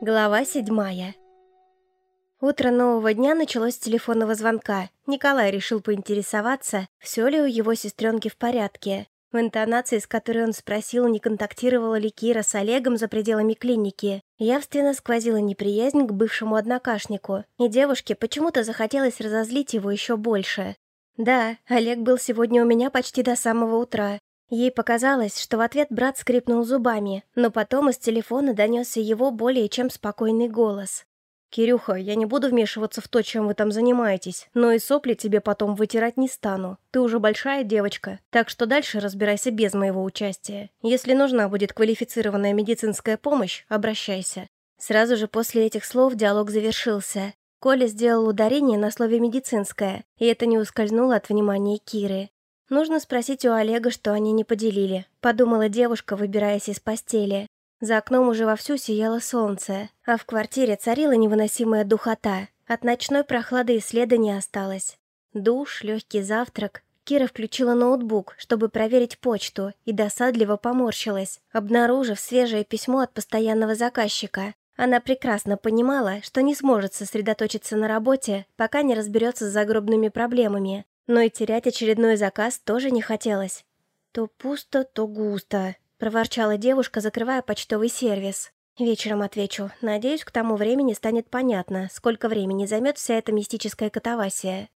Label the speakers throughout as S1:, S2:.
S1: Глава седьмая. Утро нового дня началось с телефонного звонка. Николай решил поинтересоваться, все ли у его сестренки в порядке. В интонации, с которой он спросил, не контактировала ли Кира с Олегом за пределами клиники, явственно сквозила неприязнь к бывшему однокашнику, и девушке почему-то захотелось разозлить его еще больше. Да, Олег был сегодня у меня почти до самого утра, Ей показалось, что в ответ брат скрипнул зубами, но потом из телефона донесся его более чем спокойный голос. «Кирюха, я не буду вмешиваться в то, чем вы там занимаетесь, но и сопли тебе потом вытирать не стану. Ты уже большая девочка, так что дальше разбирайся без моего участия. Если нужна будет квалифицированная медицинская помощь, обращайся». Сразу же после этих слов диалог завершился. Коля сделал ударение на слове «медицинское», и это не ускользнуло от внимания Киры. Нужно спросить у Олега, что они не поделили, подумала девушка, выбираясь из постели. За окном уже вовсю сияло солнце, а в квартире царила невыносимая духота. От ночной прохлады и следа не осталось. Душ, легкий завтрак. Кира включила ноутбук, чтобы проверить почту, и досадливо поморщилась, обнаружив свежее письмо от постоянного заказчика. Она прекрасно понимала, что не сможет сосредоточиться на работе, пока не разберется с загробными проблемами, но и терять очередной заказ тоже не хотелось. «То пусто, то густо», — проворчала девушка, закрывая почтовый сервис. «Вечером отвечу. Надеюсь, к тому времени станет понятно, сколько времени займет вся эта мистическая катавасия».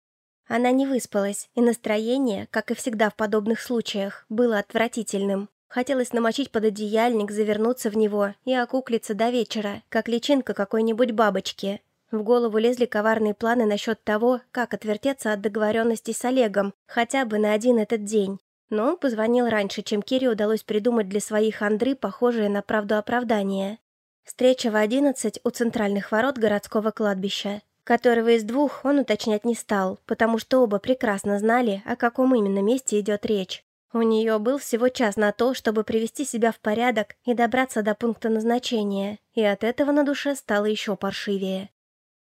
S1: Она не выспалась, и настроение, как и всегда в подобных случаях, было отвратительным. Хотелось намочить под одеяльник, завернуться в него и окуклиться до вечера, как личинка какой-нибудь бабочки, в голову лезли коварные планы насчет того, как отвертеться от договоренности с Олегом, хотя бы на один этот день. Но он позвонил раньше, чем Кире удалось придумать для своих Андры похожее на правду оправдание. Встреча в одиннадцать у центральных ворот городского кладбища, которого из двух он уточнять не стал, потому что оба прекрасно знали, о каком именно месте идет речь. У нее был всего час на то, чтобы привести себя в порядок и добраться до пункта назначения, и от этого на душе стало еще паршивее.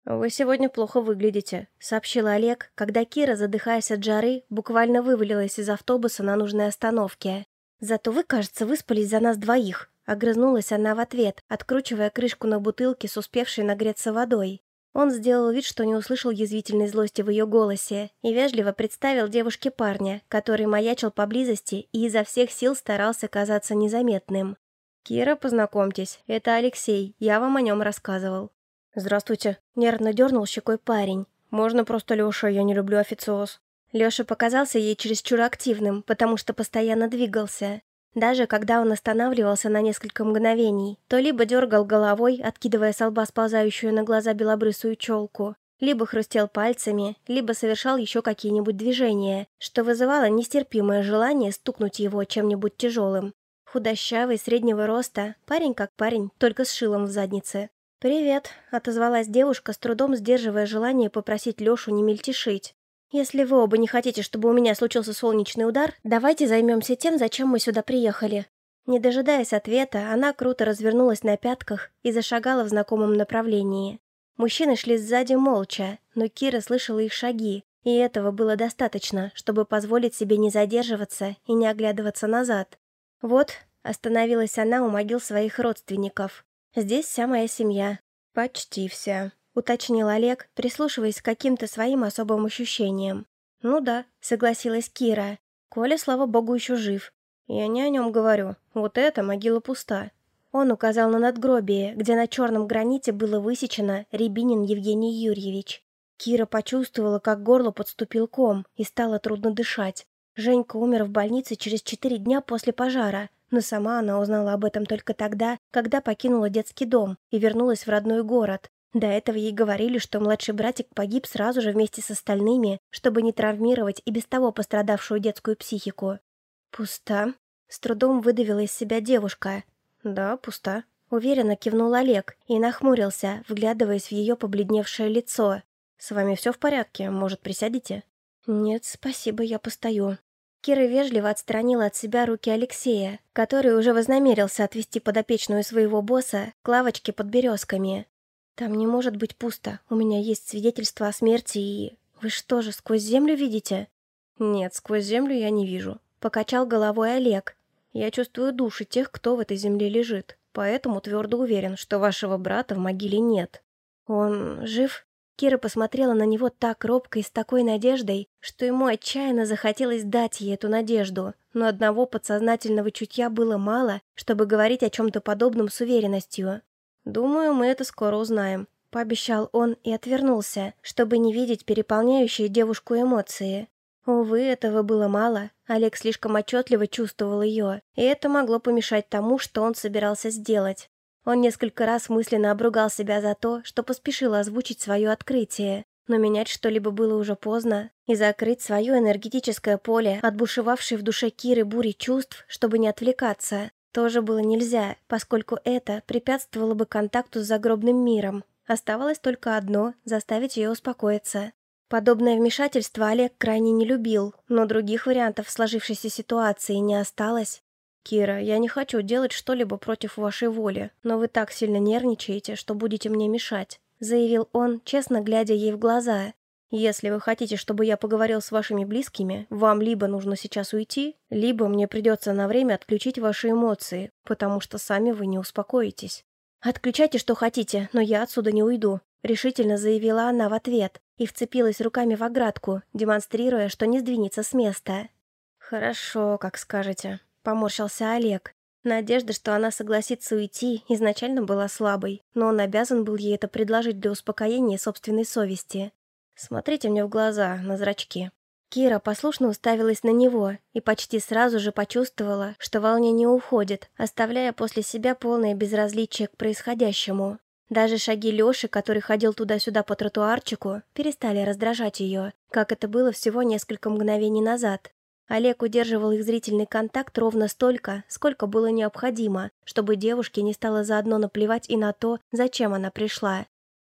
S1: «Вы сегодня плохо выглядите», — сообщил Олег, когда Кира, задыхаясь от жары, буквально вывалилась из автобуса на нужной остановке. «Зато вы, кажется, выспались за нас двоих», — огрызнулась она в ответ, откручивая крышку на бутылке с успевшей нагреться водой. Он сделал вид, что не услышал язвительной злости в ее голосе, и вежливо представил девушке парня, который маячил поблизости и изо всех сил старался казаться незаметным. «Кира, познакомьтесь, это Алексей, я вам о нем рассказывал». «Здравствуйте», — нервно дернул щекой парень. «Можно просто Леша, я не люблю официоз». Леша показался ей чересчур активным, потому что постоянно двигался. Даже когда он останавливался на несколько мгновений, то либо дергал головой, откидывая с лба сползающую на глаза белобрысую челку, либо хрустел пальцами, либо совершал еще какие-нибудь движения, что вызывало нестерпимое желание стукнуть его чем-нибудь тяжелым. Худощавый, среднего роста, парень как парень, только с шилом в заднице. «Привет», — отозвалась девушка, с трудом сдерживая желание попросить Лешу не мельтешить. «Если вы оба не хотите, чтобы у меня случился солнечный удар, давайте займемся тем, зачем мы сюда приехали». Не дожидаясь ответа, она круто развернулась на пятках и зашагала в знакомом направлении. Мужчины шли сзади молча, но Кира слышала их шаги, и этого было достаточно, чтобы позволить себе не задерживаться и не оглядываться назад. Вот, остановилась она у могил своих родственников. Здесь вся моя семья. Почти вся», — уточнил Олег, прислушиваясь к каким-то своим особым ощущениям. «Ну да», — согласилась Кира. «Коля, слава богу, еще жив. Я не о нем говорю. Вот эта могила пуста». Он указал на надгробие, где на черном граните было высечено «Рябинин Евгений Юрьевич». Кира почувствовала, как горло подступил ком, и стало трудно дышать. Женька умер в больнице через четыре дня после пожара, но сама она узнала об этом только тогда, когда покинула детский дом и вернулась в родной город. До этого ей говорили, что младший братик погиб сразу же вместе с остальными, чтобы не травмировать и без того пострадавшую детскую психику. «Пуста?» — с трудом выдавила из себя девушка. «Да, пуста», — уверенно кивнул Олег и нахмурился, вглядываясь в ее побледневшее лицо. «С вами все в порядке? Может, присядете?» «Нет, спасибо, я постою». Кира вежливо отстранила от себя руки Алексея, который уже вознамерился отвести подопечную своего босса к лавочке под березками. «Там не может быть пусто. У меня есть свидетельство о смерти и... Вы что же, сквозь землю видите?» «Нет, сквозь землю я не вижу», — покачал головой Олег. «Я чувствую души тех, кто в этой земле лежит. поэтому твердо уверен, что вашего брата в могиле нет. Он жив? Кира посмотрела на него так робко и с такой надеждой, что ему отчаянно захотелось дать ей эту надежду, но одного подсознательного чутья было мало, чтобы говорить о чем-то подобном с уверенностью. «Думаю, мы это скоро узнаем», — пообещал он и отвернулся, чтобы не видеть переполняющие девушку эмоции. Увы, этого было мало. Олег слишком отчетливо чувствовал ее, и это могло помешать тому, что он собирался сделать. Он несколько раз мысленно обругал себя за то, что поспешил озвучить свое открытие, но менять что-либо было уже поздно, и закрыть свое энергетическое поле от бушевавшей в душе Киры бури чувств, чтобы не отвлекаться, тоже было нельзя, поскольку это препятствовало бы контакту с загробным миром. Оставалось только одно – заставить ее успокоиться. Подобное вмешательство Олег крайне не любил, но других вариантов сложившейся ситуации не осталось. «Кира, я не хочу делать что-либо против вашей воли, но вы так сильно нервничаете, что будете мне мешать», заявил он, честно глядя ей в глаза. «Если вы хотите, чтобы я поговорил с вашими близкими, вам либо нужно сейчас уйти, либо мне придется на время отключить ваши эмоции, потому что сами вы не успокоитесь». «Отключайте, что хотите, но я отсюда не уйду», решительно заявила она в ответ, и вцепилась руками в оградку, демонстрируя, что не сдвинется с места. «Хорошо, как скажете», — поморщился Олег. Надежда, что она согласится уйти, изначально была слабой, но он обязан был ей это предложить для успокоения собственной совести. «Смотрите мне в глаза, на зрачки». Кира послушно уставилась на него и почти сразу же почувствовала, что волнение уходит, оставляя после себя полное безразличие к происходящему. Даже шаги Лёши, который ходил туда-сюда по тротуарчику, перестали раздражать её, как это было всего несколько мгновений назад. Олег удерживал их зрительный контакт ровно столько, сколько было необходимо, чтобы девушке не стало заодно наплевать и на то, зачем она пришла.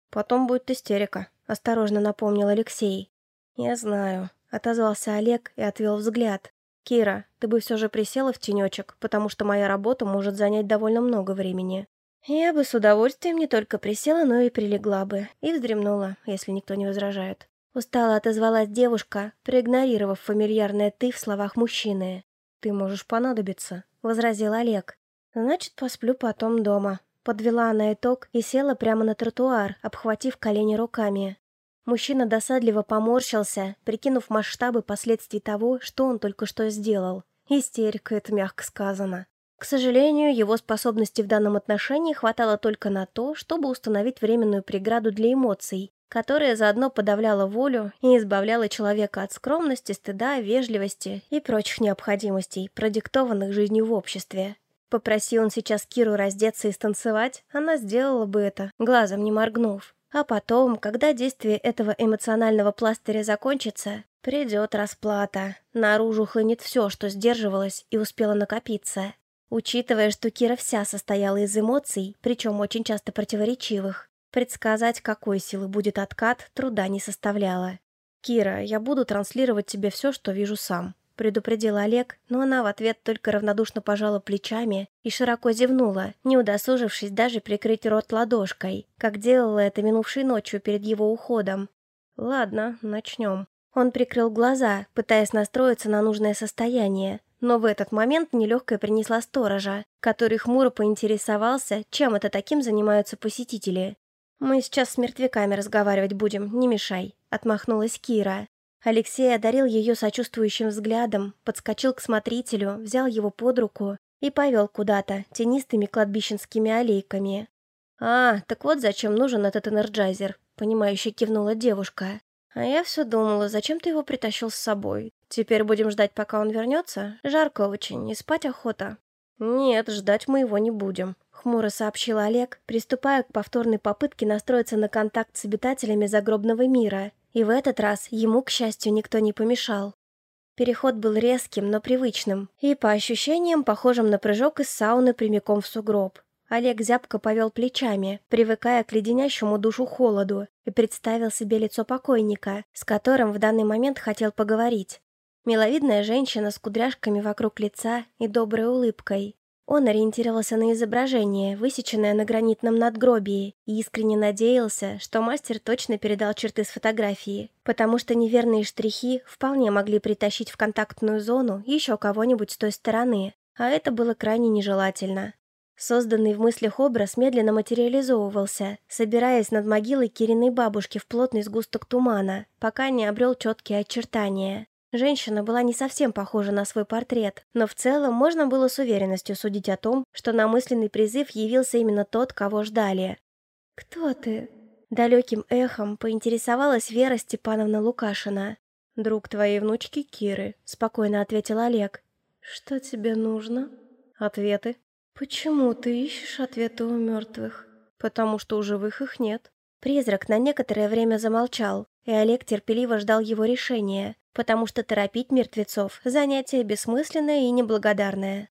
S1: «Потом будет истерика», — осторожно напомнил Алексей. «Я знаю», — отозвался Олег и отвел взгляд. «Кира, ты бы все же присела в тенечек, потому что моя работа может занять довольно много времени. Я бы с удовольствием не только присела, но и прилегла бы. И вздремнула, если никто не возражает. Устала отозвалась девушка, проигнорировав фамильярное «ты» в словах мужчины. «Ты можешь понадобиться», — возразил Олег. «Значит, посплю потом дома». Подвела она итог и села прямо на тротуар, обхватив колени руками. Мужчина досадливо поморщился, прикинув масштабы последствий того, что он только что сделал. Истерика, это мягко сказано. К сожалению, его способности в данном отношении хватало только на то, чтобы установить временную преграду для эмоций, которая заодно подавляла волю и избавляла человека от скромности, стыда, вежливости и прочих необходимостей, продиктованных жизнью в обществе. Попроси он сейчас Киру раздеться и станцевать, она сделала бы это, глазом не моргнув. А потом, когда действие этого эмоционального пластыря закончится, придет расплата. Наружу хлынет все, что сдерживалось и успело накопиться. Учитывая, что Кира вся состояла из эмоций, причем очень часто противоречивых, предсказать, какой силы будет откат, труда не составляло. «Кира, я буду транслировать тебе все, что вижу сам», — предупредил Олег, но она в ответ только равнодушно пожала плечами и широко зевнула, не удосужившись даже прикрыть рот ладошкой, как делала это минувшей ночью перед его уходом. «Ладно, начнем». Он прикрыл глаза, пытаясь настроиться на нужное состояние, но в этот момент нелегкая принесла сторожа, который хмуро поинтересовался, чем это таким занимаются посетители. «Мы сейчас с мертвяками разговаривать будем, не мешай», — отмахнулась Кира. Алексей одарил ее сочувствующим взглядом, подскочил к смотрителю, взял его под руку и повел куда-то, тенистыми кладбищенскими аллейками. «А, так вот зачем нужен этот энерджайзер», — понимающе кивнула девушка. А я все думала, зачем ты его притащил с собой? Теперь будем ждать, пока он вернется? Жарко очень, и спать охота. Нет, ждать мы его не будем. Хмуро сообщил Олег, приступая к повторной попытке настроиться на контакт с обитателями загробного мира. И в этот раз ему, к счастью, никто не помешал. Переход был резким, но привычным, и, по ощущениям, похожим на прыжок из сауны прямиком в сугроб. Олег зябко повел плечами, привыкая к леденящему душу холоду, и представил себе лицо покойника, с которым в данный момент хотел поговорить. Миловидная женщина с кудряшками вокруг лица и доброй улыбкой. Он ориентировался на изображение, высеченное на гранитном надгробии, и искренне надеялся, что мастер точно передал черты с фотографии, потому что неверные штрихи вполне могли притащить в контактную зону еще кого-нибудь с той стороны, а это было крайне нежелательно. Созданный в мыслях образ медленно материализовывался, собираясь над могилой Кириной бабушки в плотный сгусток тумана, пока не обрел четкие очертания. Женщина была не совсем похожа на свой портрет, но в целом можно было с уверенностью судить о том, что на мысленный призыв явился именно тот, кого ждали. «Кто ты?» Далеким эхом поинтересовалась Вера Степановна Лукашина. «Друг твоей внучки Киры», — спокойно ответил Олег. «Что тебе нужно?» «Ответы». «Почему ты ищешь ответы у мертвых?» «Потому что у живых их нет». Призрак на некоторое время замолчал, и Олег терпеливо ждал его решения, потому что торопить мертвецов – занятие бессмысленное и неблагодарное.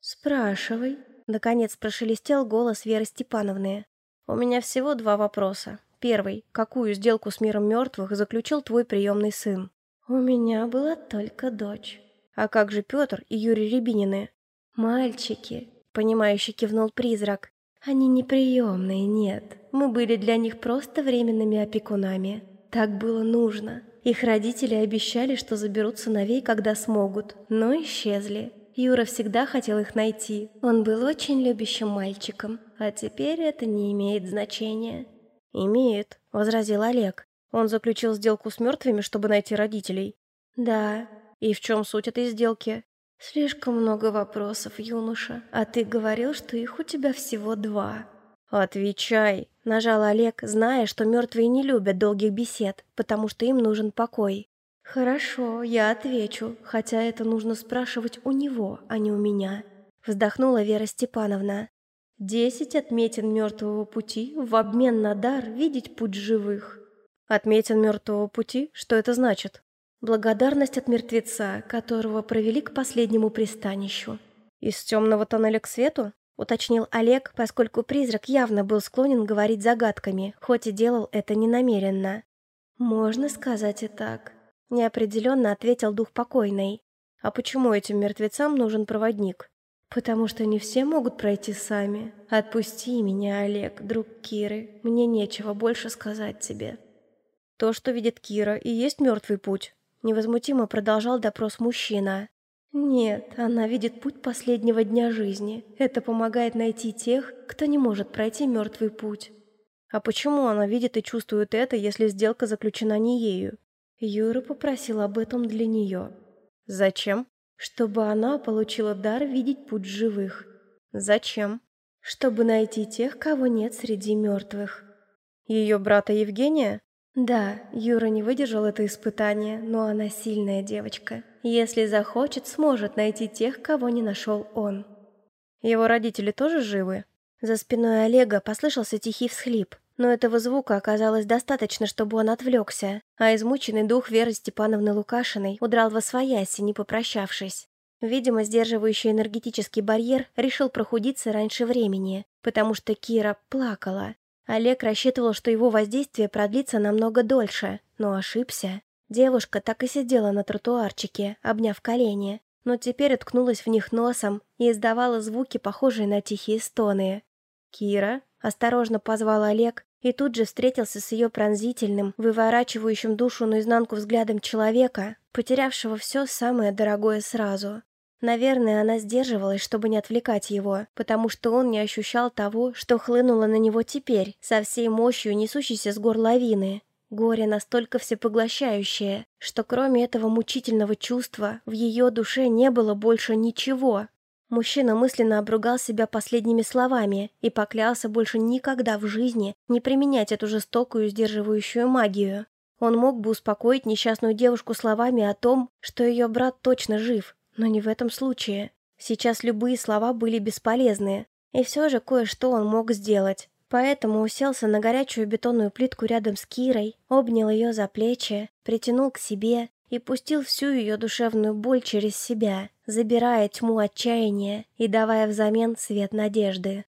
S1: «Спрашивай», – наконец прошелестел голос Веры Степановны. «У меня всего два вопроса. Первый – какую сделку с миром мертвых заключил твой приемный сын?» «У меня была только дочь». «А как же Петр и Юрий Рябинины?» «Мальчики», — понимающе кивнул призрак. «Они неприемные, нет. Мы были для них просто временными опекунами. Так было нужно. Их родители обещали, что заберут сыновей, когда смогут, но исчезли. Юра всегда хотел их найти. Он был очень любящим мальчиком, а теперь это не имеет значения». «Имеет», — возразил Олег. «Он заключил сделку с мертвыми, чтобы найти родителей». «Да». «И в чем суть этой сделки?» «Слишком много вопросов, юноша. А ты говорил, что их у тебя всего два». «Отвечай», — нажал Олег, зная, что мертвые не любят долгих бесед, потому что им нужен покой. «Хорошо, я отвечу, хотя это нужно спрашивать у него, а не у меня», — вздохнула Вера Степановна. «Десять отметин мертвого пути в обмен на дар видеть путь живых». «Отметин мертвого пути? Что это значит?» «Благодарность от мертвеца, которого провели к последнему пристанищу». «Из темного тоннеля к свету?» — уточнил Олег, поскольку призрак явно был склонен говорить загадками, хоть и делал это ненамеренно. «Можно сказать и так», — неопределенно ответил дух покойный. «А почему этим мертвецам нужен проводник?» «Потому что не все могут пройти сами. Отпусти меня, Олег, друг Киры. Мне нечего больше сказать тебе». «То, что видит Кира, и есть мертвый путь», — невозмутимо продолжал допрос мужчина. Нет, она видит путь последнего дня жизни. Это помогает найти тех, кто не может пройти мертвый путь. А почему она видит и чувствует это, если сделка заключена не ею? Юра попросил об этом для нее. Зачем? Чтобы она получила дар видеть путь живых. Зачем? Чтобы найти тех, кого нет среди мертвых. Ее брата Евгения? Да, Юра не выдержал это испытание, но она сильная девочка. Если захочет, сможет найти тех, кого не нашел он. Его родители тоже живы? За спиной Олега послышался тихий всхлип, но этого звука оказалось достаточно, чтобы он отвлекся, а измученный дух Веры Степановны Лукашиной удрал во свояси, не попрощавшись. Видимо, сдерживающий энергетический барьер решил прохудиться раньше времени, потому что Кира плакала, Олег рассчитывал, что его воздействие продлится намного дольше, но ошибся. Девушка так и сидела на тротуарчике, обняв колени, но теперь уткнулась в них носом и издавала звуки, похожие на тихие стоны. «Кира?» – осторожно позвал Олег и тут же встретился с ее пронзительным, выворачивающим душу наизнанку взглядом человека, потерявшего все самое дорогое сразу. Наверное, она сдерживалась, чтобы не отвлекать его, потому что он не ощущал того, что хлынуло на него теперь, со всей мощью несущейся с гор лавины. Горе настолько всепоглощающее, что кроме этого мучительного чувства в ее душе не было больше ничего. Мужчина мысленно обругал себя последними словами и поклялся больше никогда в жизни не применять эту жестокую сдерживающую магию. Он мог бы успокоить несчастную девушку словами о том, что ее брат точно жив, но не в этом случае. Сейчас любые слова были бесполезны, и все же кое-что он мог сделать. Поэтому уселся на горячую бетонную плитку рядом с Кирой, обнял ее за плечи, притянул к себе и пустил всю ее душевную боль через себя, забирая тьму отчаяния и давая взамен свет надежды.